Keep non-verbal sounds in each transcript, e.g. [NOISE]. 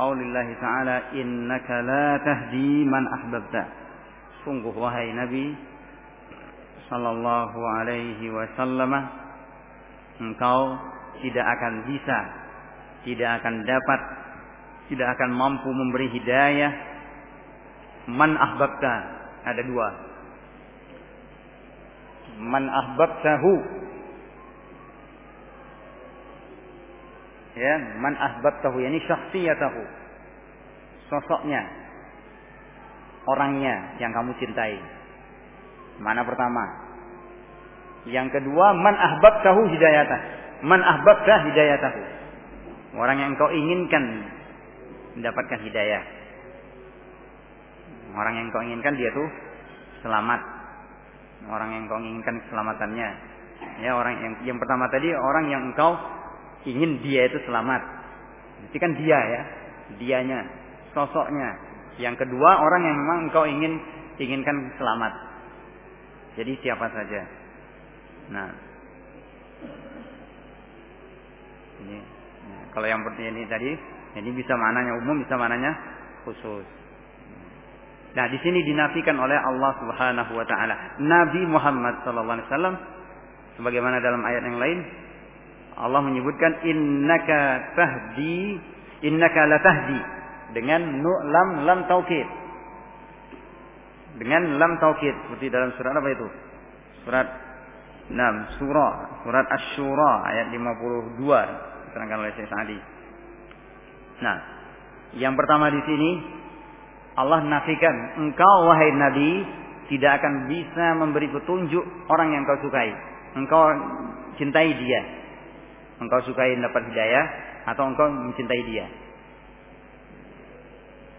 qaulillahi ta'ala innaka la tahdi man ahbabta. Sungguh wahai Nabi sallallahu alaihi wasallam engkau tidak akan bisa, tidak akan dapat, tidak akan mampu memberi hidayah man ahbabta. Ada dua. Man ahbabtahu ya man ahbabtahu yani syakhsiyatahu. Sosoknya. Orangnya yang kamu cintai. Mana pertama? Yang kedua man ahbabtahu hidayatah. Man ahbabta hidayatahu. Orang yang engkau inginkan mendapatkan hidayah. Orang yang engkau inginkan dia tuh selamat. Orang yang engkau inginkan keselamatannya. Ya orang yang yang pertama tadi orang yang engkau ingin dia itu selamat. Itu kan dia ya, dianya, sosoknya. Yang kedua orang yang memang engkau ingin inginkan selamat. Jadi siapa saja. Nah, ini ya, kalau yang seperti ini tadi, ini bisa mananya umum, bisa mananya khusus. Nah, di sini dinafikan oleh Allah Subhanahu wa taala. Nabi Muhammad sallallahu alaihi wasallam sebagaimana dalam ayat yang lain Allah menyebutkan innaka tahdi innaka latahdi dengan nu, lam lam taukid. Dengan lam taukid seperti dalam surat apa itu? Surat 6 surah surat Asy-Syura ayat 52 diterangkan oleh Syekh Sa'di. Nah, yang pertama di sini Allah nafikan engkau wahai nabi tidak akan bisa memberi petunjuk orang yang kau sukai. Engkau cintai dia engkau sukai dapat hidayah atau engkau mencintai dia.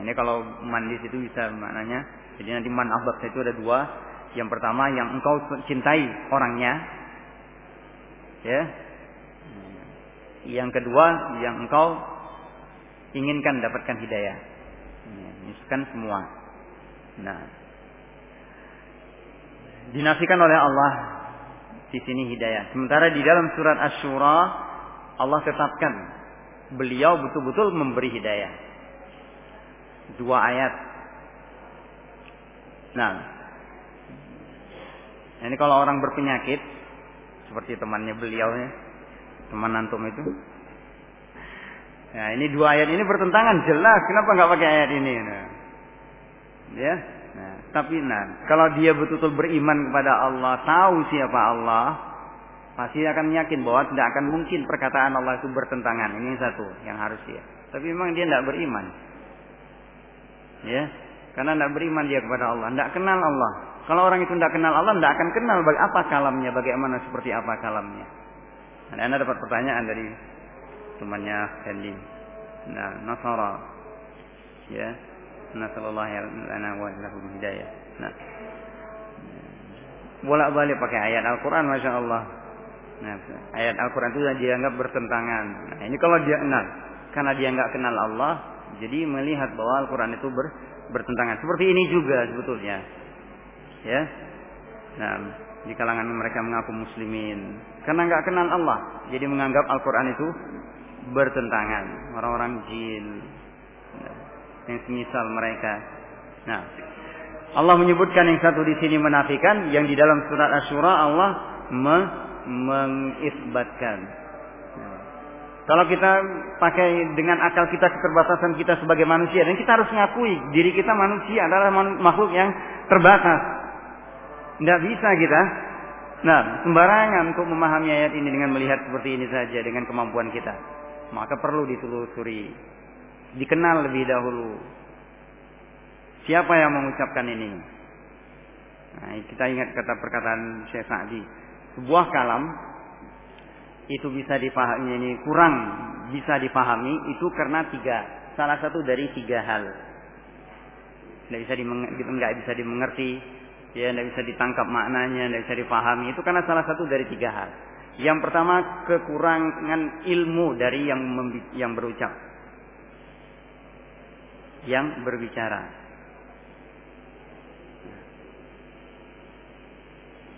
Ini kalau man di situ bisa maknanya. Jadi nanti man ahbab itu ada dua. Yang pertama yang engkau cintai orangnya. Ya. Yang kedua yang engkau inginkan dapatkan hidayah. Ini kan semua. Nah. Dinafikan oleh Allah di sini hidayah. Sementara di dalam surat Asy-Syura Allah tetapkan beliau betul-betul memberi hidayah. Dua ayat. Nah, ini kalau orang berpenyakit seperti temannya beliau ya, teman antum itu. Nah, ini dua ayat ini bertentangan jelas. Kenapa nggak pakai ayat ini? Nah, ya. Nah, tapi nah, kalau dia betul-betul beriman kepada Allah, tahu siapa Allah, pasti akan yakin bahwa tidak akan mungkin perkataan Allah itu bertentangan. Ini satu yang harus dia. Tapi memang dia tidak beriman. Ya, karena tidak beriman dia kepada Allah, tidak kenal Allah. Kalau orang itu tidak kenal Allah, tidak akan kenal apa kalamnya, bagaimana seperti apa kalamnya. Nah, anda dapat pertanyaan dari temannya Fendi. Nah, Nasara. Ya. Nasallallahu alaihi wa hidayah. Nah. Bolak-balik pakai ayat Al-Quran, Masya Allah. Nah, ayat Al-Quran itu dianggap bertentangan. Nah, ini kalau dia kenal, karena dia nggak kenal Allah, jadi melihat bahwa Al-Quran itu ber, bertentangan. Seperti ini juga sebetulnya, ya. Nah, di kalangan mereka mengaku muslimin, karena nggak kenal Allah, jadi menganggap Al-Quran itu bertentangan. Orang-orang jin, nah, yang semisal mereka. Nah, Allah menyebutkan yang satu di sini menafikan, yang di dalam surat Asyura Allah me mengisbatkan. Kalau kita pakai dengan akal kita keterbatasan kita sebagai manusia dan kita harus mengakui diri kita manusia adalah makhluk yang terbatas. Tidak bisa kita. Nah, sembarangan untuk memahami ayat ini dengan melihat seperti ini saja dengan kemampuan kita. Maka perlu ditelusuri, dikenal lebih dahulu. Siapa yang mengucapkan ini? Nah, kita ingat kata perkataan Syekh Sa'di sebuah kalam itu bisa dipahami ini kurang bisa dipahami itu karena tiga salah satu dari tiga hal. Tidak bisa nggak bisa dimengerti ya tidak bisa ditangkap maknanya tidak bisa dipahami itu karena salah satu dari tiga hal. Yang pertama kekurangan ilmu dari yang yang berucap. Yang berbicara.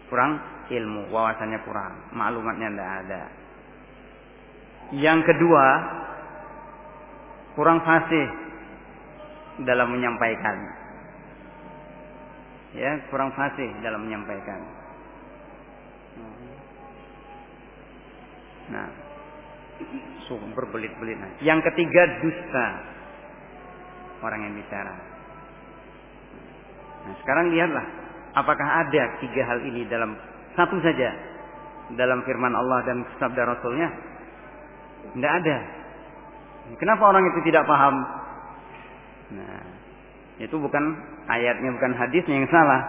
Kurang ilmu, wawasannya kurang, maklumatnya tidak ada. Yang kedua, kurang fasih dalam menyampaikan. Ya, kurang fasih dalam menyampaikan. Nah, sumber berbelit-belit. Yang ketiga dusta orang yang bicara. Nah, sekarang lihatlah apakah ada tiga hal ini dalam satu saja dalam firman Allah dan sabda Rasulnya? Tidak ada. Kenapa orang itu tidak paham? Nah, itu bukan ayatnya, bukan hadisnya yang salah.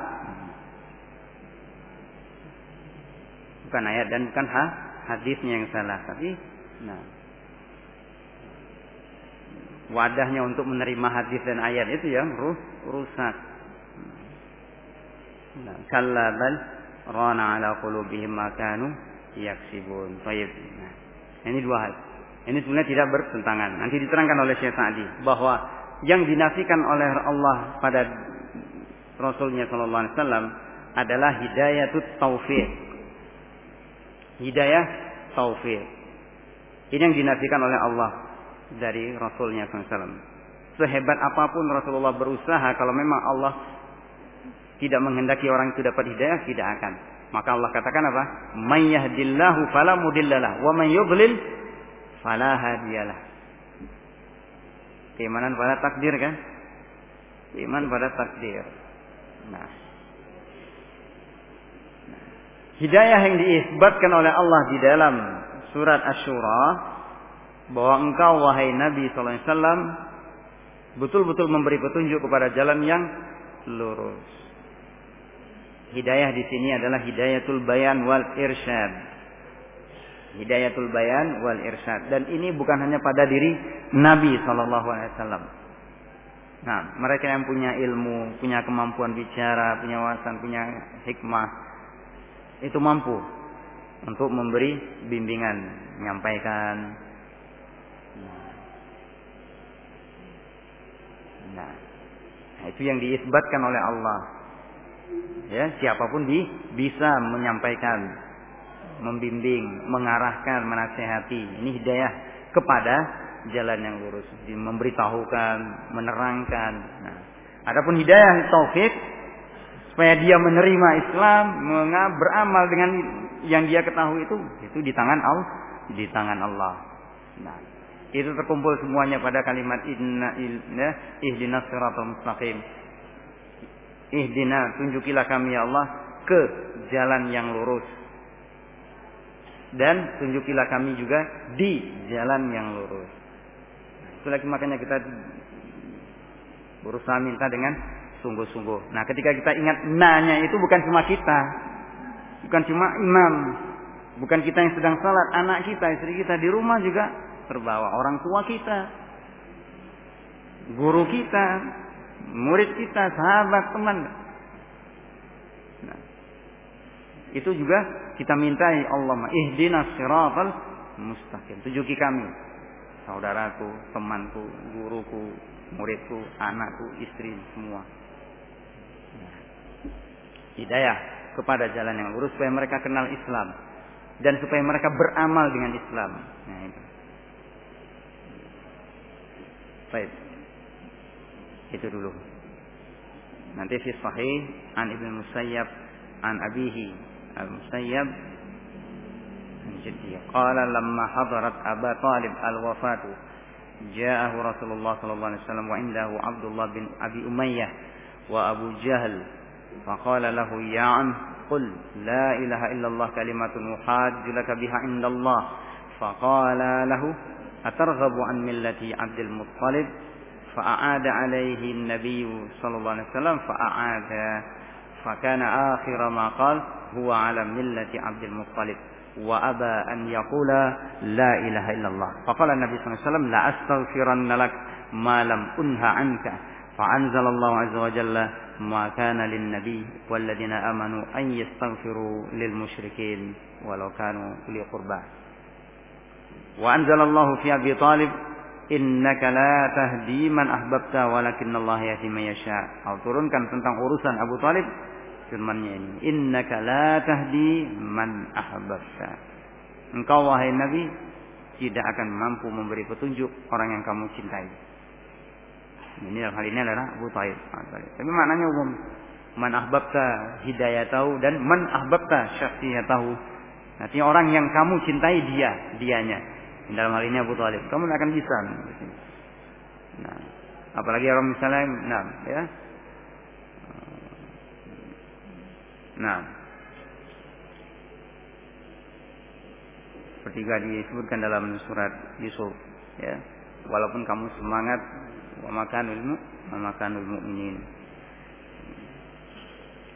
Bukan ayat dan bukan ha, hadisnya yang salah, tapi nah wadahnya untuk menerima hadis dan ayat itu yang rusak. Nah, kalla rana ala qulubihim ma kanu yaksibun. Baik. Nah, ini dua hal. Ini sebenarnya tidak bertentangan. Nanti diterangkan oleh Syekh Sa'di bahwa yang dinafikan oleh Allah pada Rasulnya Shallallahu Alaihi Wasallam adalah hidayah taufik. Hidayah taufik. Ini yang dinafikan oleh Allah dari Rasulnya SAW. Sehebat apa pun Rasulullah berusaha, kalau memang Allah tidak menghendaki orang itu dapat hidayah, tidak akan. Maka Allah katakan apa? Man yahdillahu fala mudillalah wa man yudlil fala hadiyalah. Keimanan pada takdir kan? Iman pada takdir. Nah. Hidayah yang diisbatkan oleh Allah di dalam surat Ash-Shura bahwa engkau wahai Nabi sallallahu alaihi wasallam betul-betul memberi petunjuk kepada jalan yang lurus. Hidayah di sini adalah hidayatul bayan wal irsyad. Hidayatul bayan wal irsyad dan ini bukan hanya pada diri Nabi sallallahu alaihi wasallam. Nah, mereka yang punya ilmu, punya kemampuan bicara, punya wawasan, punya hikmah, itu mampu untuk memberi bimbingan, menyampaikan. Nah, nah itu yang diisbatkan oleh Allah. Ya, siapa pun di bisa menyampaikan, membimbing, mengarahkan, menasehati. Ini hidayah kepada jalan yang lurus, memberitahukan, menerangkan. Nah, adapun hidayah taufik supaya dia menerima Islam, beramal dengan yang dia ketahui itu itu di tangan Allah, di tangan Allah. Nah, itu terkumpul semuanya pada kalimat inna inna ihdinas siratal mustaqim. Ihdina tunjukilah kami ya Allah ke jalan yang lurus. Dan tunjukilah kami juga di jalan yang lurus. Itu lagi makanya kita berusaha minta dengan sungguh-sungguh. Nah, ketika kita ingat nanya itu bukan cuma kita, bukan cuma imam, bukan kita yang sedang salat, anak kita, istri kita di rumah juga terbawa, orang tua kita, guru kita, murid kita, sahabat, teman. Nah, itu juga kita mintai Allah, ihdinas siratal mustaqim. Tunjuki kami, saudaraku, temanku, guruku, muridku, anakku, istri, semua. Nah, hidayah kepada jalan yang lurus supaya mereka kenal Islam dan supaya mereka beramal dengan Islam. Nah, itu. Baik. Itu dulu. Nanti fi sahih an Ibnu Musayyab an abihi al-Musayyab an jaddi qala lamma hadarat Aba Talib al-wafatu ja'ahu Rasulullah sallallahu alaihi wasallam wa indahu Abdullah bin Abi Umayyah wa Abu Jahal فقال له يا عم قل لا إله إلا الله كلمة أحاج لك بها عند الله فقال له أترغب عن ملة عبد المطلب فأعاد عليه النبي صلى الله عليه وسلم فأعاد. فكان آخر ما قال هو على ملة عبد المطلب وأبى أن يقول لا إله إلا الله. فقال النبي صلى الله عليه وسلم لا أستغفرن لك ما لم أنه عنك. فأنزل الله عز وجل ما كان للنبي والذين آمنوا أن يستغفروا للمشركين ولو كانوا لي قربى وأنزل الله في أبي طالب innaka la tahdi man ahbabta Allah yahdi man yasha. Allah turunkan tentang urusan Abu Talib firman-Nya ini, innaka la tahdi man ahbabta. Engkau wahai Nabi tidak akan mampu memberi petunjuk orang yang kamu cintai. Ini dalam hal ini adalah Abu Talib. Tapi maknanya umum. Man ahbabta hidayatahu dan man ahbabta syakhsiyatahu. Artinya orang yang kamu cintai dia, dianya. Dalam hal ini Abu Talib. Kamu akan bisa. Nah, apalagi orang misalnya, nah, ya. Nah, seperti disebutkan dalam surat Yusuf, ya. Walaupun kamu semangat, wa makanul mu, wa makanul mu'minin.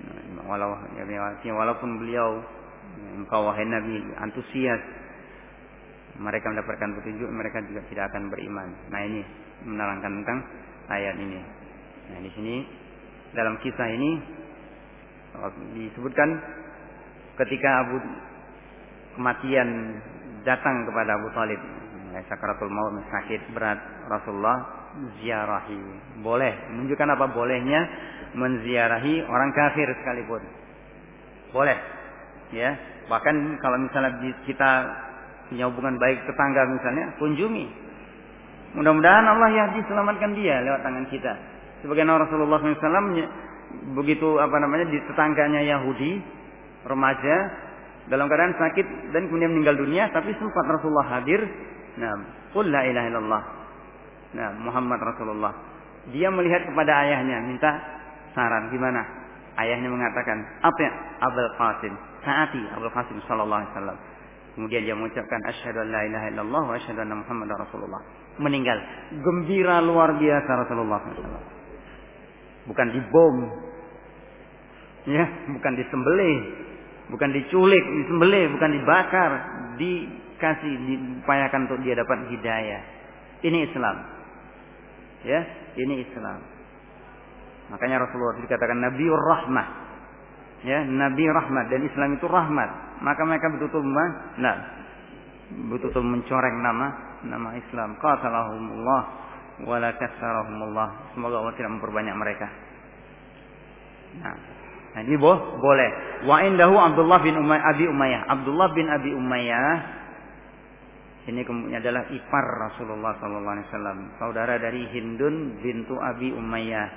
Nah, walau, ya, walaupun beliau engkau wahai Nabi antusias mereka mendapatkan petunjuk mereka juga tidak akan beriman. Nah ini menerangkan tentang ayat ini. Nah di sini dalam kisah ini disebutkan ketika Abu kematian datang kepada Abu Talib sakaratul maut sakit berat Rasulullah ziarahi boleh menunjukkan apa bolehnya menziarahi orang kafir sekalipun boleh ya bahkan kalau misalnya kita punya hubungan baik tetangga misalnya, kunjungi. Mudah-mudahan Allah ya diselamatkan dia lewat tangan kita. Sebagaimana Rasulullah SAW begitu apa namanya di tetangganya Yahudi remaja dalam keadaan sakit dan kemudian meninggal dunia, tapi sempat Rasulullah hadir. Nah, qul la ilaha illallah. Nah, Muhammad Rasulullah. Dia melihat kepada ayahnya, minta saran gimana? Ayahnya mengatakan, apa ya? Abul Qasim. Saati Abul Qasim sallallahu alaihi wasallam. Kemudian dia mengucapkan asyhadu an la ilaha illallah wa asyhadu anna muhammadar rasulullah. Meninggal. Gembira luar biasa Rasulullah SAW. Bukan dibom. Ya, bukan disembelih. Bukan diculik, disembelih, bukan dibakar, dikasih diupayakan untuk dia dapat hidayah. Ini Islam. Ya, ini Islam. Makanya Rasulullah dikatakan Nabiur Rahmah. Ya, Nabi Rahmat dan Islam itu rahmat maka mereka betul-betul nah, betul-betul mencoreng nama nama Islam. Qatalahumullah wala kasarahumullah. Semoga Allah tidak memperbanyak mereka. Nah, nah ini boh, boleh. Wa indahu Abdullah bin Umay, Abi Umayyah. Abdullah bin Abi Umayyah ini kemudian adalah ipar Rasulullah sallallahu alaihi wasallam, saudara dari Hindun bintu Abi Umayyah.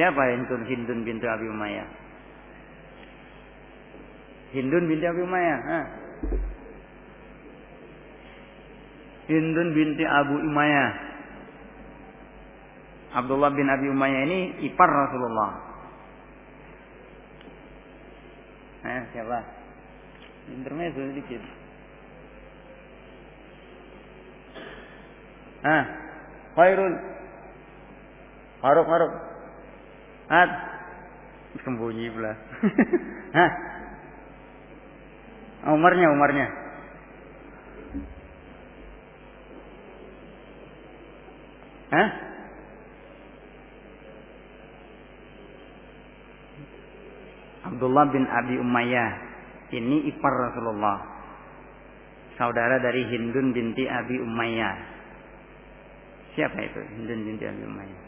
Siapa Hindun Hindun bintu Abi Umayyah? Hindun binti Abi Umayyah. Ha. Hindun binti Abu Umayyah. Abdullah bin Abi Umayyah ini ipar Rasulullah. Eh, siapa? Intermezzo sedikit. Ah, Khairul. Haruk, haruk. Hat. Sembunyi pula. [LAUGHS] Hah? Umarnya, Umarnya. Hah? Abdullah bin Abi Umayyah. Ini ipar Rasulullah. Saudara dari Hindun binti Abi Umayyah. Siapa itu Hindun binti Abi Umayyah?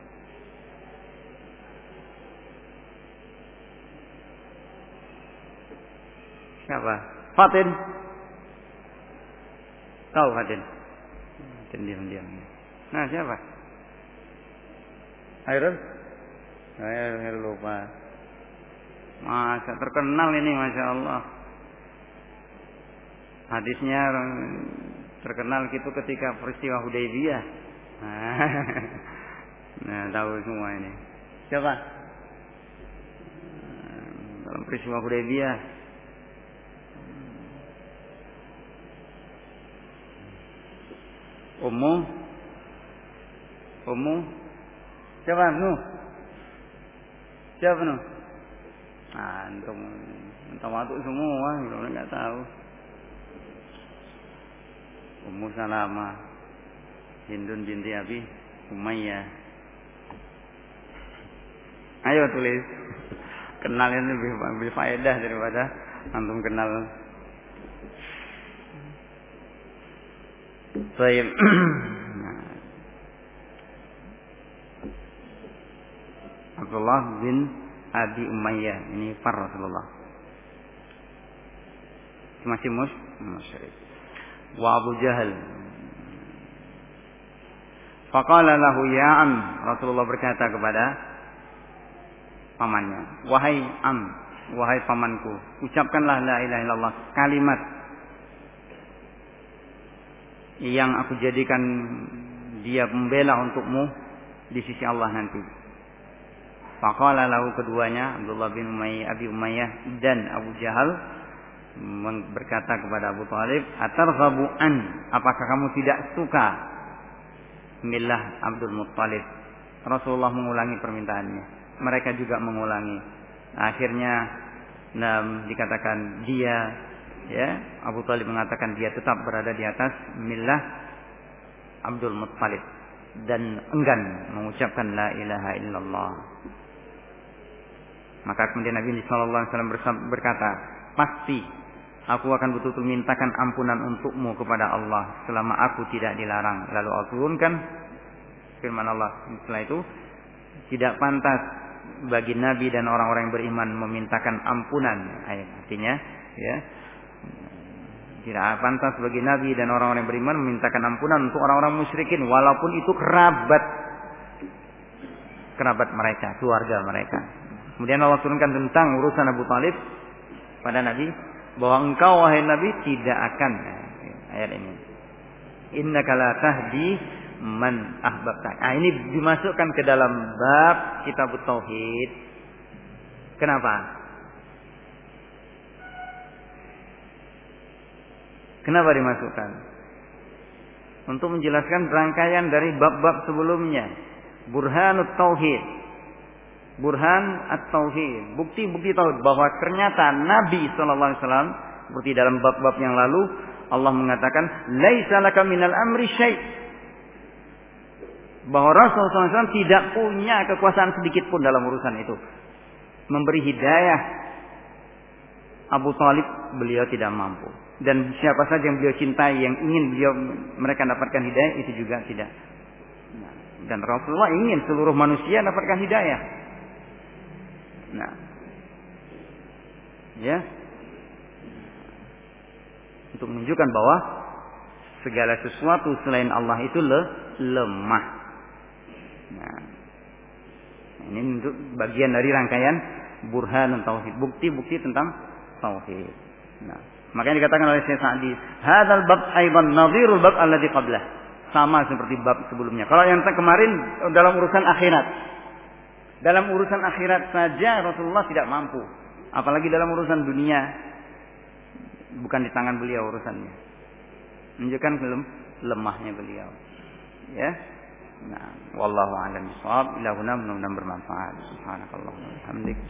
Siapa? Fatin. Tahu Fatin? Fatin diam-diam. Nah siapa? Hairul? Hairul lupa. Masa terkenal ini Masya Allah. Hadisnya terkenal gitu ketika peristiwa Hudaybiyah. [LAUGHS] Nah, tahu semua ini. Siapa? Dalam peristiwa Hudaybiyah Ummu Ummu Siapa Nu? Siapa Nu? Ah, antum antum waktu semua, kalau nggak tahu. Ummu Salama Hindun binti Abi Umayyah. Ayo tulis. Kenal ini lebih, lebih faedah daripada antum kenal Baik. [CLEARS THROAT] Abdullah bin Abi Umayyah ini far Rasulullah. Masih mus musyrik. wa Abu Jahal. Faqala lahu ya am. Rasulullah berkata kepada pamannya, "Wahai am, wahai pamanku, ucapkanlah la ilaha illallah, kalimat yang aku jadikan dia pembela untukmu di sisi Allah nanti." Faqala lahu keduanya Abdullah bin Umayyah, Abi Umayyah dan Abu Jahal berkata kepada Abu Talib, "Atarghabu an? Apakah kamu tidak suka?" Millah Abdul Muttalib. Rasulullah mengulangi permintaannya. Mereka juga mengulangi. Akhirnya nah, dikatakan dia ya Abu Talib mengatakan dia tetap berada di atas millah Abdul Muttalib dan enggan mengucapkan la ilaha illallah. Maka kemudian Nabi Shallallahu Alaihi Wasallam berkata, pasti aku akan betul-betul mintakan ampunan untukmu kepada Allah selama aku tidak dilarang. Lalu Allah turunkan firman Allah. Setelah itu tidak pantas bagi Nabi dan orang-orang yang beriman memintakan ampunan. Artinya, ya, tidak pantas bagi Nabi dan orang-orang beriman memintakan ampunan untuk orang-orang musyrikin, walaupun itu kerabat, kerabat mereka, keluarga mereka. Kemudian Allah turunkan tentang urusan Abu Talib pada Nabi bahwa engkau wahai Nabi tidak akan ayat ini. Inna la tahdi man ahbabta. Nah, ini dimasukkan ke dalam bab kitab tauhid. Kenapa? Kenapa dimasukkan? Untuk menjelaskan rangkaian dari bab-bab sebelumnya. Burhanut tauhid burhan at-tauhid, bukti-bukti tauhid bahwa ternyata Nabi wasallam seperti dalam bab-bab yang lalu Allah mengatakan laisa laka minal amri syai' bahwa Rasulullah SAW tidak punya kekuasaan sedikit pun dalam urusan itu. Memberi hidayah Abu Talib beliau tidak mampu. Dan siapa saja yang beliau cintai, yang ingin beliau mereka dapatkan hidayah itu juga tidak. Dan Rasulullah ingin seluruh manusia dapatkan hidayah. Nah. Ya. Untuk menunjukkan bahwa segala sesuatu selain Allah itu le, lemah. Nah. Ini untuk bagian dari rangkaian burhan tauhid, bukti-bukti tentang tauhid. Nah, makanya dikatakan oleh Syekh Sa'di, "Hadzal bab aidan nadhirul bab alladhi qablah." Sama seperti bab sebelumnya. Kalau yang kemarin dalam urusan akhirat, dalam urusan akhirat saja Rasulullah tidak mampu. Apalagi dalam urusan dunia. Bukan di tangan beliau urusannya. Menunjukkan belum lemahnya beliau. Ya. Nah, wallahu a'lam bishawab. Mudah-mudahan bermanfaat. Subhanakallahumma wa bihamdika